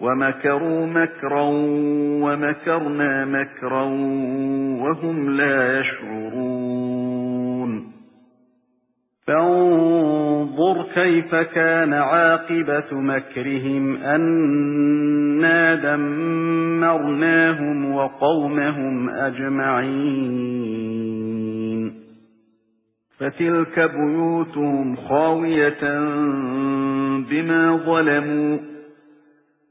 وَمَكَرُوا مَكْرًا وَمَكَرْنَا مَكْرًا وَهُمْ لَا يَشْعُرُونَ. فَانظُرْ كَيْفَ كَانَ عَاقِبَةُ مَكْرِهِمْ أَنَّا دَمَّرْنَاهُمْ وَقَوْمَهُمْ أَجْمَعِينَ. فَتِلْكَ بُيُوتُهُمْ خَاوِيَةً بِمَا ظَلَمُوا.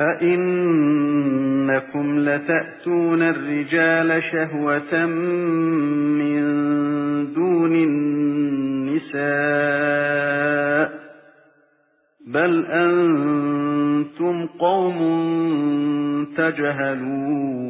أَئِنَّكُمْ لَتَأْتُونَ الرِّجَالَ شَهْوَةً مِنْ دُونِ النِّسَاءِ بَلْ أَنْتُمْ قَوْمٌ تَجْهَلُونَ